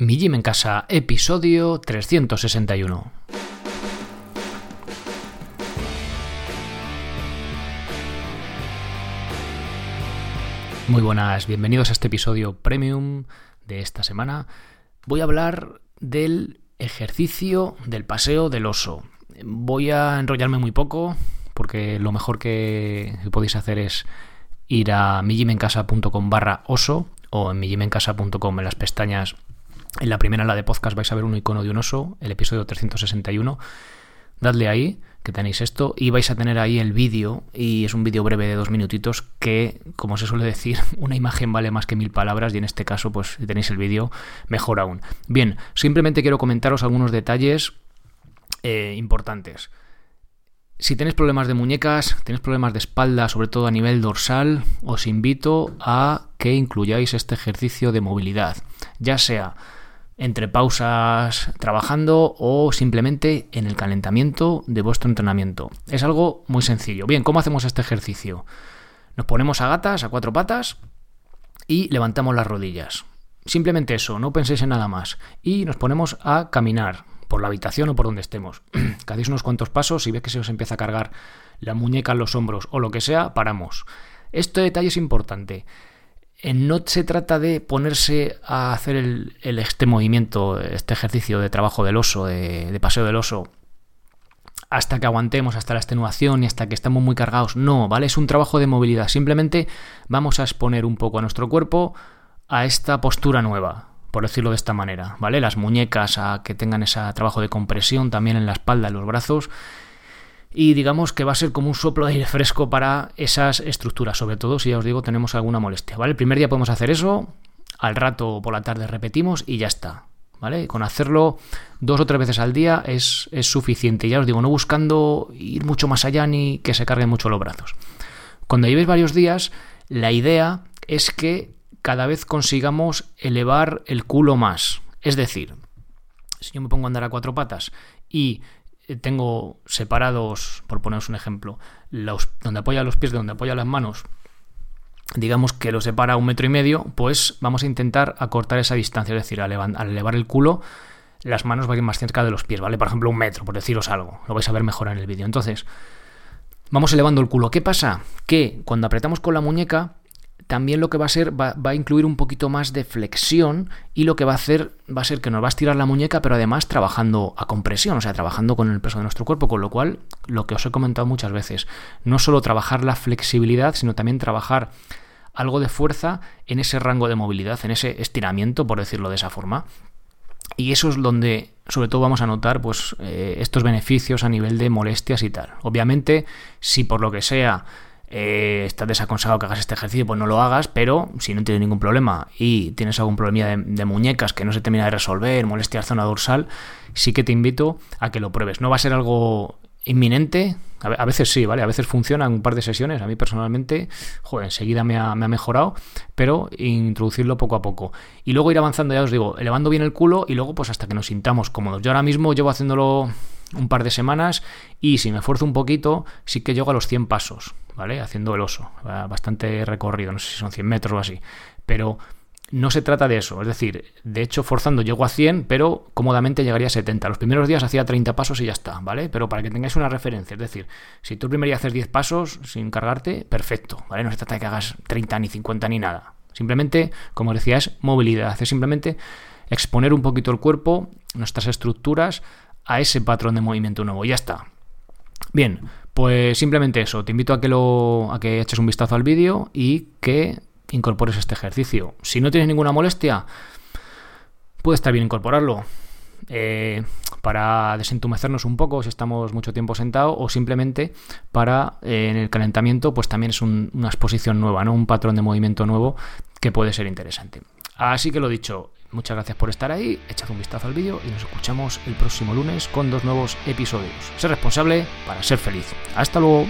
Mi Gym en Casa, episodio 361. Muy buenas, bienvenidos a este episodio premium de esta semana. Voy a hablar del ejercicio del paseo del oso. Voy a enrollarme muy poco porque lo mejor que podéis hacer es ir a mijimencasa.com barra oso o en mijimencasa.com en las pestañas en la primera, la de podcast, vais a ver un icono de un oso, el episodio 361. Dadle ahí, que tenéis esto, y vais a tener ahí el vídeo, y es un vídeo breve de dos minutitos que, como se suele decir, una imagen vale más que mil palabras, y en este caso, pues si tenéis el vídeo, mejor aún. Bien, simplemente quiero comentaros algunos detalles eh, importantes. Si tenéis problemas de muñecas, tenéis problemas de espalda, sobre todo a nivel dorsal, os invito a que incluyáis este ejercicio de movilidad, ya sea entre pausas trabajando o simplemente en el calentamiento de vuestro entrenamiento. Es algo muy sencillo. Bien, ¿cómo hacemos este ejercicio? Nos ponemos a gatas, a cuatro patas y levantamos las rodillas. Simplemente eso, no penséis en nada más. Y nos ponemos a caminar por la habitación o por donde estemos. Hacéis unos cuantos pasos y ves que se os empieza a cargar la muñeca en los hombros o lo que sea, paramos. Este detalle es importante. No se trata de ponerse a hacer el, este movimiento, este ejercicio de trabajo del oso, de, paseo del oso, hasta que aguantemos, hasta la extenuación y hasta que estemos muy cargados. No, ¿vale? Es un trabajo de movilidad. Simplemente vamos a exponer un poco a nuestro cuerpo a esta postura nueva, por decirlo de esta manera, ¿vale? Las muñecas a que tengan ese trabajo de compresión también en la espalda, en los brazos y digamos que va a ser como un soplo de aire fresco para esas estructuras, sobre todo si ya os digo tenemos alguna molestia, ¿vale? El primer día podemos hacer eso, al rato por la tarde repetimos y ya está, ¿vale? Con hacerlo dos o tres veces al día es, es suficiente, ya os digo, no buscando ir mucho más allá ni que se carguen mucho los brazos. Cuando llevéis varios días, la idea es que cada vez consigamos elevar el culo más, es decir, si yo me pongo a andar a cuatro patas y tengo separados, por poneros un ejemplo, los, donde apoya los pies de donde apoya las manos, digamos que lo separa un metro y medio, pues vamos a intentar acortar esa distancia, es decir, al, elevar el culo, las manos vayan más cerca de los pies, ¿vale? Por ejemplo, un metro, por deciros algo, lo vais a ver mejor en el vídeo. Entonces, vamos elevando el culo. ¿Qué pasa? Que cuando apretamos con la muñeca, también lo que va a ser, va, a incluir un poquito más de flexión y lo que va a hacer va a ser que nos va a estirar la muñeca, pero además trabajando a compresión, o sea, trabajando con el peso de nuestro cuerpo, con lo cual, lo que os he comentado muchas veces, no solo trabajar la flexibilidad, sino también trabajar algo de fuerza en ese rango de movilidad, en ese estiramiento, por decirlo de esa forma. Y eso es donde sobre todo vamos a notar pues, eh, estos beneficios a nivel de molestias y tal. Obviamente, si por lo que sea eh, estás desaconsejado que hagas este ejercicio, pues no lo hagas, pero si no tienes ningún problema y tienes algún problema de, muñecas que no se termina de resolver, molestia zona dorsal, sí que te invito a que lo pruebes. No va a ser algo inminente, a veces sí, ¿vale? A veces funciona en un par de sesiones, a mí personalmente, joder, enseguida me ha, me ha mejorado, pero introducirlo poco a poco. Y luego ir avanzando, ya os digo, elevando bien el culo y luego pues hasta que nos sintamos cómodos. Yo ahora mismo llevo haciéndolo un par de semanas y si me esfuerzo un poquito, sí que llego a los 100 pasos, ¿vale? Haciendo el oso, bastante recorrido, no sé si son 100 metros o así, pero no se trata de eso, es decir, de hecho forzando llego a 100, pero cómodamente llegaría a 70. Los primeros días hacía 30 pasos y ya está, ¿vale? Pero para que tengáis una referencia, es decir, si tú el primer haces 10 pasos sin cargarte, perfecto, ¿vale? No se trata de que hagas 30 ni 50 ni nada. Simplemente, como decía, es movilidad, es simplemente exponer un poquito el cuerpo, nuestras estructuras, a ese patrón de movimiento nuevo. Ya está. Bien, pues simplemente eso. Te invito a que lo a que eches un vistazo al vídeo y que incorpores este ejercicio. Si no tienes ninguna molestia, puede estar bien incorporarlo. Eh, para desentumecernos un poco si estamos mucho tiempo sentados o simplemente para eh, en el calentamiento pues también es una exposición nueva, ¿no? un patrón de movimiento nuevo que puede ser interesante. Así que lo dicho, Muchas gracias por estar ahí, echad un vistazo al vídeo y nos escuchamos el próximo lunes con dos nuevos episodios. Ser responsable para ser feliz. Hasta luego.